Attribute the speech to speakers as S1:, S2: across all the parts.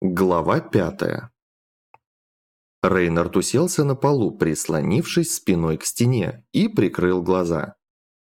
S1: Глава пятая. Рейнард уселся на полу, прислонившись спиной к стене, и прикрыл глаза.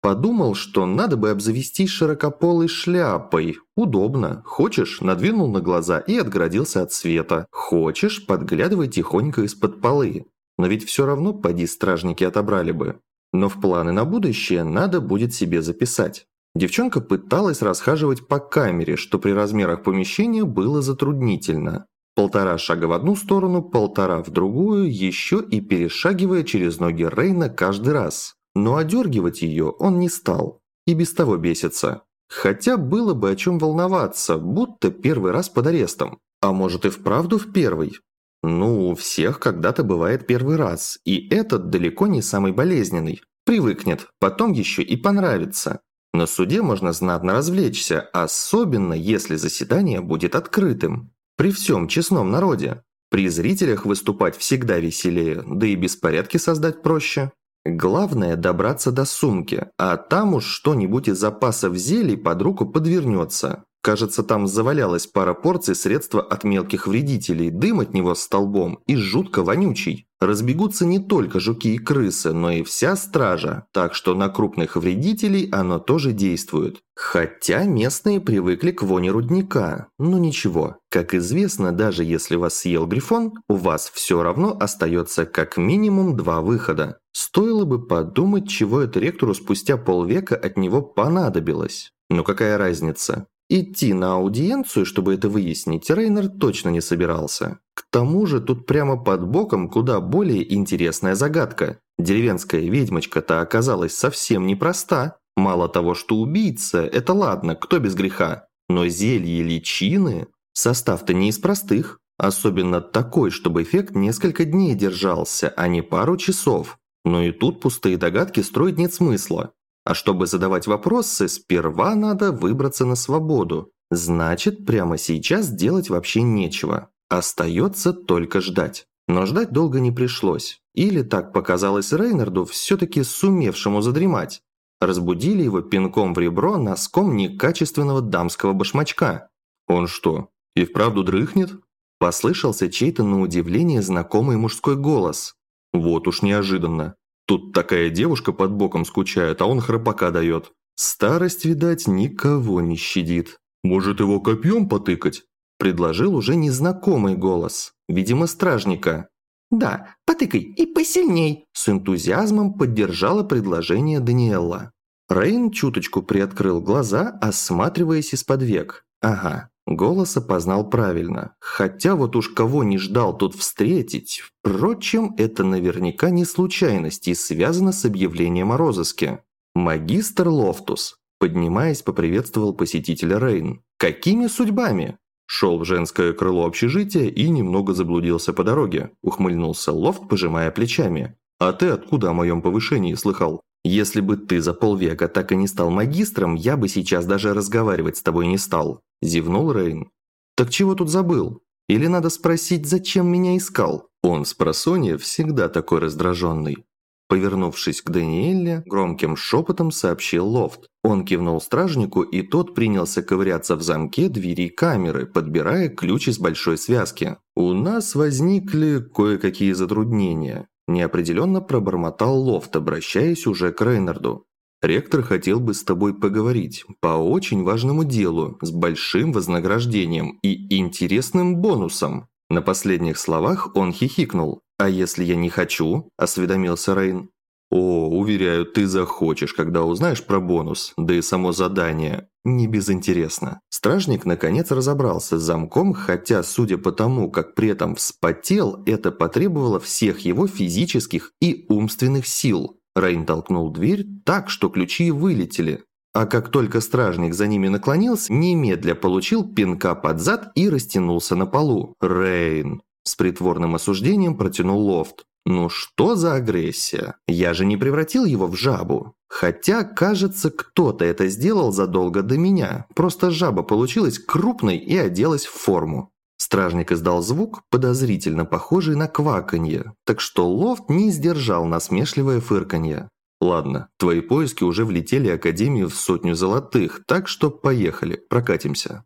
S1: Подумал, что надо бы обзавестись широкополой шляпой. Удобно. Хочешь, надвинул на глаза и отгородился от света. Хочешь, подглядывай тихонько из-под полы. Но ведь все равно поди стражники отобрали бы. Но в планы на будущее надо будет себе записать. Девчонка пыталась расхаживать по камере, что при размерах помещения было затруднительно. Полтора шага в одну сторону, полтора в другую, еще и перешагивая через ноги Рейна каждый раз. Но одергивать ее он не стал. И без того бесится. Хотя было бы о чем волноваться, будто первый раз под арестом. А может и вправду в первый. Ну, у всех когда-то бывает первый раз, и этот далеко не самый болезненный. Привыкнет, потом еще и понравится. На суде можно знатно развлечься, особенно если заседание будет открытым. При всем честном народе. При зрителях выступать всегда веселее, да и беспорядки создать проще. Главное добраться до сумки, а там уж что-нибудь из запасов зелий под руку подвернется. Кажется, там завалялась пара порций средства от мелких вредителей, дым от него столбом и жутко вонючий. Разбегутся не только жуки и крысы, но и вся стража, так что на крупных вредителей оно тоже действует. Хотя местные привыкли к воне рудника. Но ничего, как известно, даже если вас съел грифон, у вас все равно остается как минимум два выхода. Стоило бы подумать, чего это ректору спустя полвека от него понадобилось. Но какая разница? Идти на аудиенцию, чтобы это выяснить, Рейнер точно не собирался. К тому же тут прямо под боком куда более интересная загадка. Деревенская ведьмочка-то оказалась совсем непроста. Мало того, что убийца, это ладно, кто без греха. Но зелье личины... Состав-то не из простых. Особенно такой, чтобы эффект несколько дней держался, а не пару часов. Но и тут пустые догадки строить нет смысла. А чтобы задавать вопросы, сперва надо выбраться на свободу. Значит, прямо сейчас делать вообще нечего. Остается только ждать. Но ждать долго не пришлось. Или так показалось Рейнарду, все-таки сумевшему задремать. Разбудили его пинком в ребро носком некачественного дамского башмачка. «Он что, и вправду дрыхнет?» Послышался чей-то на удивление знакомый мужской голос. Вот уж неожиданно. Тут такая девушка под боком скучает, а он храпака дает. Старость, видать, никого не щадит. Может, его копьем потыкать? Предложил уже незнакомый голос. Видимо, стражника.
S2: «Да, потыкай и посильней!» С энтузиазмом поддержала предложение Даниэлла.
S1: Рейн чуточку приоткрыл глаза, осматриваясь из-под век. Ага, Голос опознал правильно, хотя вот уж кого не ждал тут встретить. Впрочем, это наверняка не случайность и связано с объявлением о розыске. «Магистр Лофтус», поднимаясь, поприветствовал посетителя Рейн. «Какими судьбами?» Шел в женское крыло общежития и немного заблудился по дороге. Ухмыльнулся Лофт, пожимая плечами. «А ты откуда о моем повышении слыхал? Если бы ты за полвека так и не стал магистром, я бы сейчас даже разговаривать с тобой не стал. Зевнул Рейн. «Так чего тут забыл? Или надо спросить, зачем меня искал?» Он спросонья всегда такой раздраженный. Повернувшись к Даниэле, громким шепотом сообщил Лофт. Он кивнул стражнику, и тот принялся ковыряться в замке двери камеры, подбирая ключ из большой связки. «У нас возникли кое-какие затруднения», – неопределенно пробормотал Лофт, обращаясь уже к Рейнарду. Ректор хотел бы с тобой поговорить по очень важному делу с большим вознаграждением и интересным бонусом». На последних словах он хихикнул. «А если я не хочу?» – осведомился Рейн. «О, уверяю, ты захочешь, когда узнаешь про бонус, да и само задание. Не безинтересно». Стражник наконец разобрался с замком, хотя, судя по тому, как при этом вспотел, это потребовало всех его физических и умственных сил. Рейн толкнул дверь так, что ключи вылетели. А как только стражник за ними наклонился, немедля получил пинка под зад и растянулся на полу. «Рейн!» С притворным осуждением протянул лофт. «Ну что за агрессия? Я же не превратил его в жабу. Хотя, кажется, кто-то это сделал задолго до меня. Просто жаба получилась крупной и оделась в форму. Стражник издал звук, подозрительно похожий на кваканье, так что лофт не сдержал насмешливое фырканье. «Ладно, твои поиски уже влетели Академию в сотню золотых, так что поехали, прокатимся».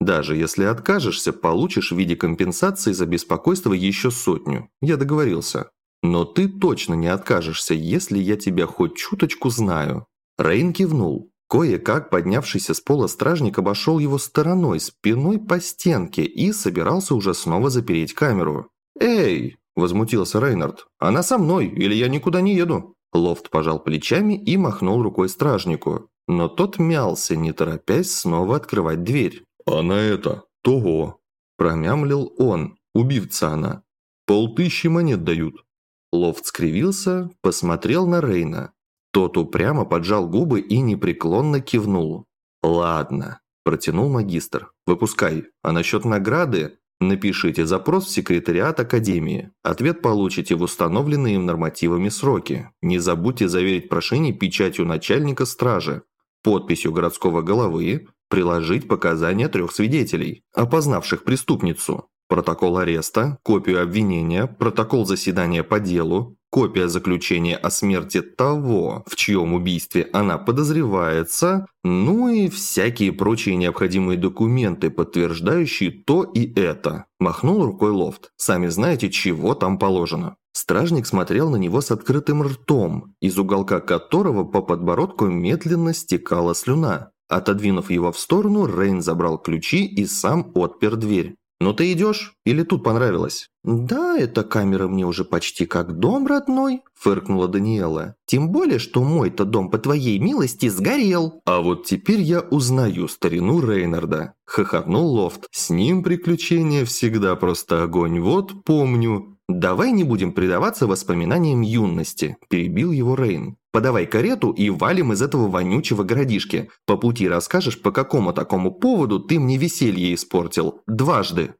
S1: Даже если откажешься, получишь в виде компенсации за беспокойство еще сотню. Я договорился. Но ты точно не откажешься, если я тебя хоть чуточку знаю». Рейн кивнул. Кое-как поднявшийся с пола стражник обошел его стороной, спиной по стенке и собирался уже снова запереть камеру. «Эй!» – возмутился Рейнард. «Она со мной, или я никуда не еду?» Лофт пожал плечами и махнул рукой стражнику. Но тот мялся, не торопясь снова открывать дверь. «А на это? Того!» Промямлил он. Убивца она. «Полтыщи монет дают». Лофт скривился, посмотрел на Рейна. Тот упрямо поджал губы и непреклонно кивнул. «Ладно», – протянул магистр. «Выпускай. А насчет награды напишите запрос в секретариат Академии. Ответ получите в установленные им нормативами сроки. Не забудьте заверить прошение печатью начальника стражи, подписью городского головы, приложить показания трех свидетелей, опознавших преступницу, Протокол ареста, копию обвинения, протокол заседания по делу, копия заключения о смерти того, в чьем убийстве она подозревается, ну и всякие прочие необходимые документы, подтверждающие то и это. Махнул рукой Лофт. Сами знаете, чего там положено. Стражник смотрел на него с открытым ртом, из уголка которого по подбородку медленно стекала слюна. Отодвинув его в сторону, Рейн забрал ключи и сам отпер дверь. «Ну ты идешь? Или тут понравилось?» «Да, эта камера мне уже почти как дом родной», – фыркнула Даниэла. «Тем более, что мой-то дом по твоей милости сгорел». «А вот теперь я узнаю старину Рейнарда», – хохотнул Лофт. «С ним приключения всегда просто огонь, вот помню».
S2: «Давай не будем предаваться воспоминаниям юности», – перебил его Рейн. «Подавай карету и валим из этого вонючего городишки. По пути расскажешь, по какому такому поводу ты мне веселье испортил. Дважды».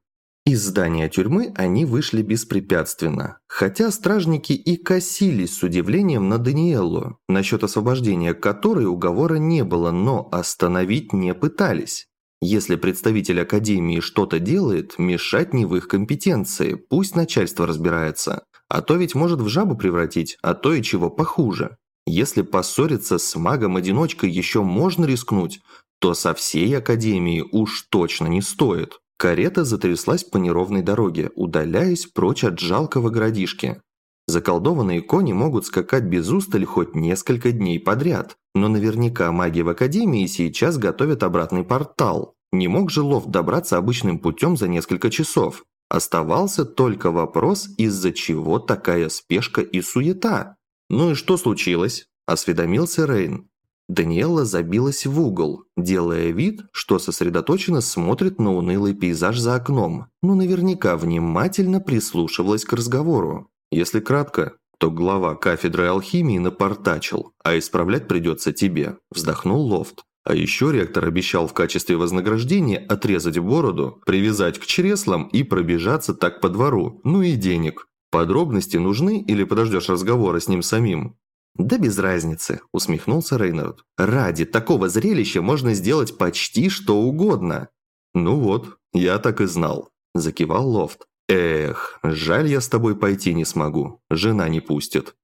S2: Из здания тюрьмы они вышли беспрепятственно, хотя стражники и косились с удивлением на Даниэлу, насчет освобождения которой уговора не было, но остановить не пытались. Если представитель Академии что-то делает, мешать не в их компетенции, пусть начальство разбирается. А то ведь может в жабу превратить, а то и чего похуже. Если поссориться с магом-одиночкой еще можно рискнуть, то со всей Академией уж точно не стоит. Карета затряслась по неровной дороге, удаляясь прочь от жалкого городишки. Заколдованные кони могут скакать без устали хоть несколько дней подряд, но наверняка маги в Академии сейчас готовят обратный портал. Не мог же Лов добраться обычным путем за несколько часов. Оставался только вопрос, из-за чего такая спешка и суета. «Ну и что случилось?» – осведомился Рейн. Даниэла забилась в угол, делая вид, что сосредоточенно смотрит на унылый пейзаж за окном, но наверняка внимательно прислушивалась к разговору. Если кратко, то глава кафедры алхимии напортачил, а исправлять придется тебе», – вздохнул Лофт. А еще ректор обещал в качестве вознаграждения отрезать бороду, привязать к чреслам и пробежаться так по двору, ну и денег. Подробности нужны или подождешь разговора с ним самим? «Да без разницы», – усмехнулся Рейнард. «Ради такого зрелища можно сделать почти что угодно». «Ну вот, я так и знал», – закивал Лофт. «Эх, жаль, я с тобой пойти не смогу. Жена не пустит».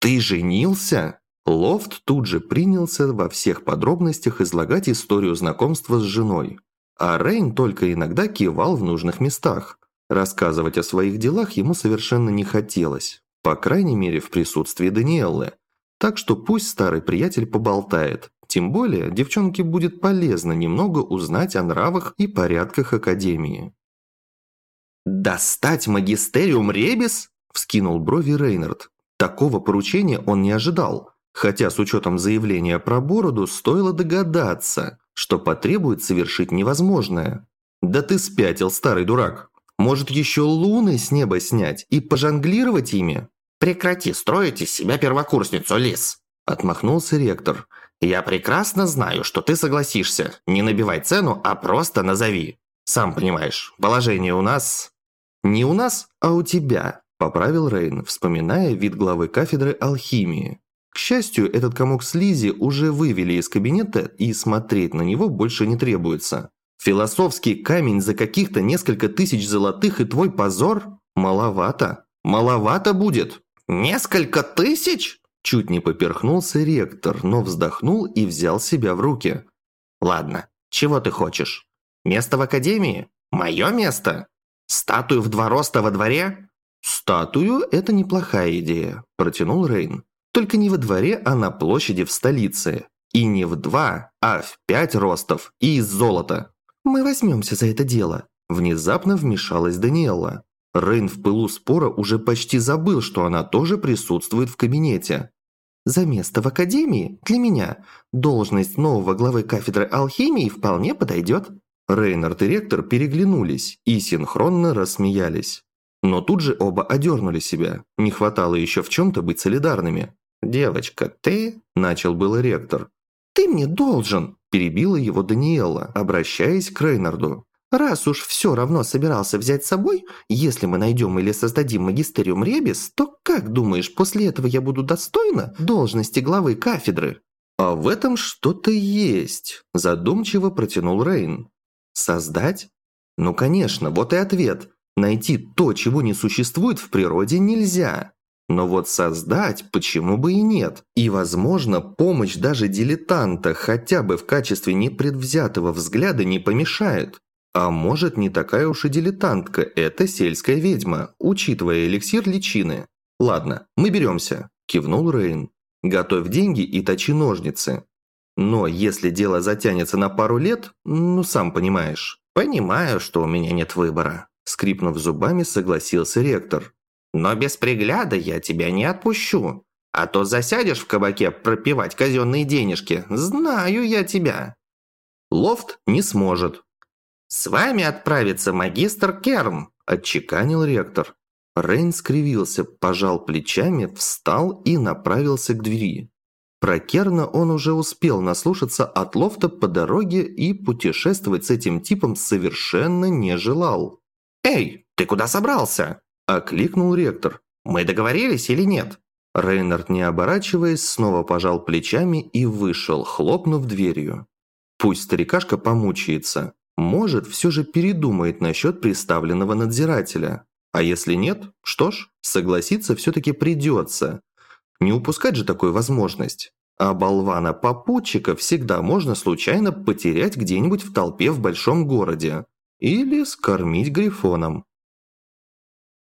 S2: «Ты женился?» Лофт тут же принялся во всех подробностях излагать историю знакомства с женой. А Рейн только иногда кивал в нужных местах. Рассказывать о своих делах ему совершенно не хотелось. По крайней мере, в присутствии Даниэллы. Так что пусть старый приятель поболтает. Тем более, девчонке будет полезно немного узнать о нравах и порядках Академии. «Достать магистериум Ребис?» – вскинул брови Рейнард. Такого поручения он не ожидал, хотя с учетом заявления про бороду стоило догадаться, что потребует совершить невозможное. «Да ты спятил, старый дурак! Может, еще луны с неба снять и пожонглировать ими?»
S3: «Прекрати строить из себя первокурсницу, Лис!» – отмахнулся ректор. «Я прекрасно знаю, что ты согласишься. Не набивай цену, а просто назови. Сам понимаешь, положение у нас
S2: «Не у нас, а у тебя», – поправил Рейн, вспоминая вид главы кафедры алхимии. К счастью, этот комок слизи уже вывели из кабинета, и смотреть на него больше не требуется. Философский камень за каких-то несколько тысяч золотых и твой позор? Маловато. Маловато будет.
S3: Несколько тысяч?
S2: Чуть не поперхнулся ректор, но вздохнул и взял себя в руки.
S3: Ладно, чего ты хочешь? Место в академии? Мое место? Статую в два роста во дворе?
S1: «Статую – это неплохая идея», – протянул Рейн. «Только не во дворе, а на площади в столице. И не в два, а в пять ростов и из золота». «Мы возьмемся за это дело», – внезапно вмешалась Даниэла. Рейн в пылу спора уже почти забыл, что она тоже присутствует в кабинете. «За место в академии для меня должность нового главы кафедры алхимии вполне подойдет». Рейнард и ректор переглянулись и синхронно рассмеялись. Но тут же оба одернули себя. Не хватало еще в чем-то быть солидарными. «Девочка, ты...» – начал было ректор. «Ты мне должен!» – перебила его Даниэла, обращаясь к Рейнарду. «Раз уж все равно собирался взять с собой, если мы найдем или создадим магистериум Ребис, то как думаешь, после этого я буду достойна должности главы кафедры?» «А в этом что-то есть», – задумчиво протянул Рейн. «Создать? Ну, конечно, вот и ответ. Найти то, чего не существует в природе, нельзя. Но вот создать почему бы и нет? И, возможно, помощь даже дилетанта хотя бы в качестве непредвзятого взгляда не помешает. А может, не такая уж и дилетантка, это сельская ведьма, учитывая эликсир личины. Ладно, мы беремся, кивнул Рейн. Готовь деньги и точи ножницы. Но если дело затянется на пару лет, ну сам понимаешь.
S3: Понимаю, что у меня нет выбора.
S1: Скрипнув зубами, согласился ректор.
S3: «Но без пригляда я тебя не отпущу. А то засядешь в кабаке пропивать казенные денежки. Знаю я тебя».
S1: «Лофт не сможет».
S3: «С вами отправится магистр Керн», – отчеканил ректор.
S1: Рейн скривился, пожал плечами, встал и направился к двери. Про Керна он уже успел наслушаться от лофта по дороге и путешествовать с этим типом совершенно не желал.
S3: «Эй, ты куда собрался?»
S1: – окликнул ректор.
S3: «Мы договорились или нет?»
S1: Рейнард, не оборачиваясь, снова пожал плечами и вышел, хлопнув дверью. Пусть старикашка помучается. Может, все же передумает насчет представленного надзирателя. А если нет, что ж, согласиться все-таки придется. Не упускать же такую возможность. А болвана-попутчика всегда можно случайно потерять где-нибудь в толпе в большом городе или скормить грифоном.